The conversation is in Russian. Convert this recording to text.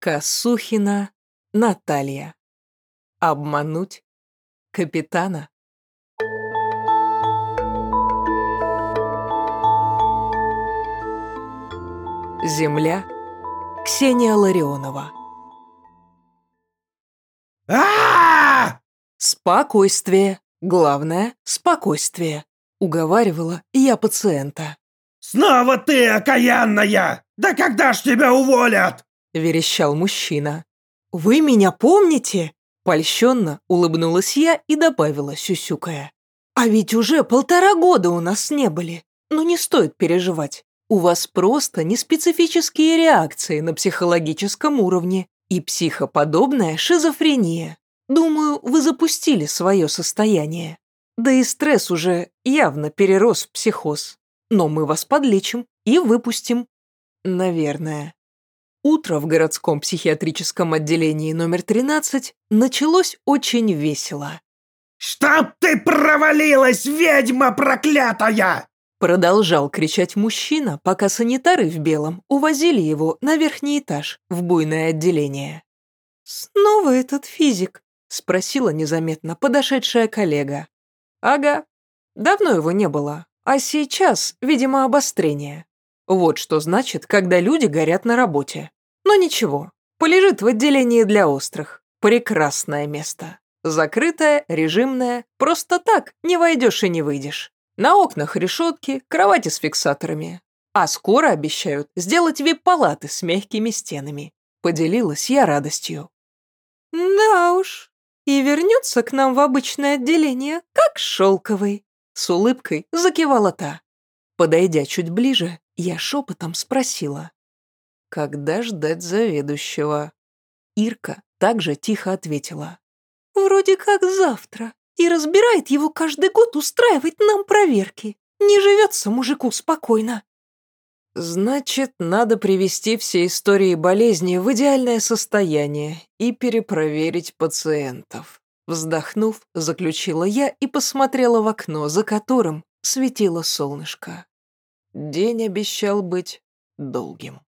Косухина Наталья. Обмануть капитана. Земля. Ксения Ларионова. а Спокойствие. Главное – спокойствие. Уговаривала я пациента. Снова ты, окаянная! Да когда ж тебя уволят? Верещал мужчина. «Вы меня помните?» Польщенно улыбнулась я и добавила, сюсюкая. «А ведь уже полтора года у нас не были. Но не стоит переживать. У вас просто неспецифические реакции на психологическом уровне и психоподобная шизофрения. Думаю, вы запустили свое состояние. Да и стресс уже явно перерос в психоз. Но мы вас подлечим и выпустим. Наверное. Утро в городском психиатрическом отделении номер 13 началось очень весело. «Чтоб ты провалилась, ведьма проклятая!» Продолжал кричать мужчина, пока санитары в белом увозили его на верхний этаж, в буйное отделение. «Снова этот физик?» — спросила незаметно подошедшая коллега. «Ага, давно его не было, а сейчас, видимо, обострение. Вот что значит, когда люди горят на работе. Но ничего, полежит в отделении для острых. Прекрасное место. Закрытое, режимное, просто так не войдешь и не выйдешь. На окнах решетки, кровати с фиксаторами. А скоро обещают сделать вип-палаты с мягкими стенами. Поделилась я радостью. Да уж, и вернется к нам в обычное отделение, как шелковый. С улыбкой закивала та. Подойдя чуть ближе, я шепотом спросила. «Когда ждать заведующего?» Ирка также тихо ответила. «Вроде как завтра. И разбирает его каждый год устраивать нам проверки. Не живется мужику спокойно». «Значит, надо привести все истории болезни в идеальное состояние и перепроверить пациентов». Вздохнув, заключила я и посмотрела в окно, за которым светило солнышко. День обещал быть долгим.